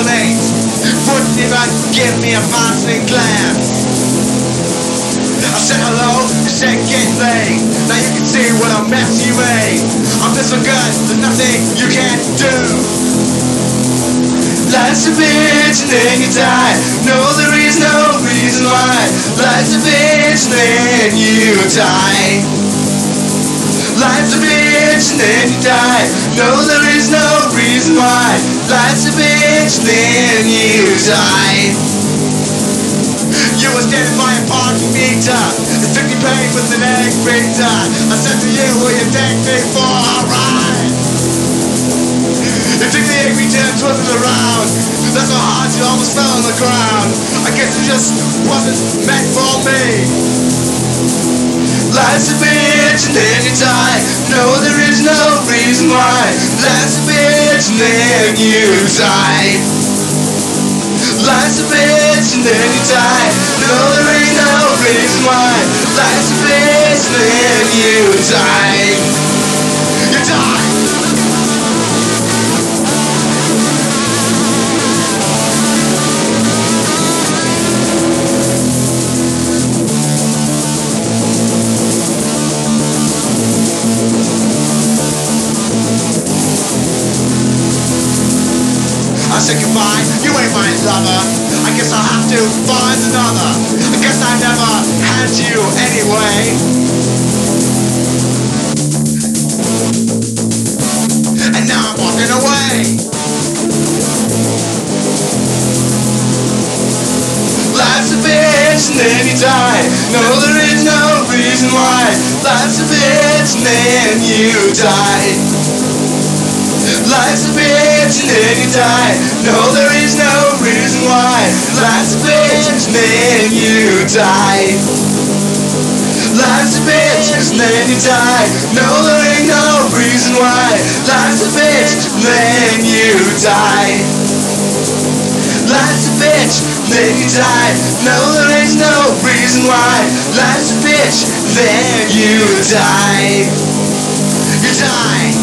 donate. Wouldn't even give me a. I said hello, said get laid. Now you can see what a mess you made. I'm just so good, there's nothing you can't do. Life's a bitch and then you die. No, there is no reason why. Life's a bitch and then you die. Life's a bitch and then you die. Then you die. You were standing by a parking meter. The 50 paid with an egg beater. I said to you, will you take me for a ride? You took the egg meter twisted around. That's how hard you almost fell on the ground. I guess it just wasn't meant for me. Life's a bitch and then you die. No, there is no reason why. Life's a bitch and then you die. Life's a bitch and then you die. No, there ain't no reason why. Life's a bitch and then you die. Said goodbye, you ain't my lover. I guess I'll have to find another. I guess I never had you anyway. And now I'm walking away. Life's a bitch and then you die. No, there is no reason why. Life's a bitch and then you die. Life's a bitch and then you die. No, there is no reason why. Life's a bitch and then you die. Life's a bitch and then you die. No, there ain't no reason why. Life's a bitch and then you die. Life's a bitch, then you die. No, there is no reason why. Life's a bitch, then you die. You die.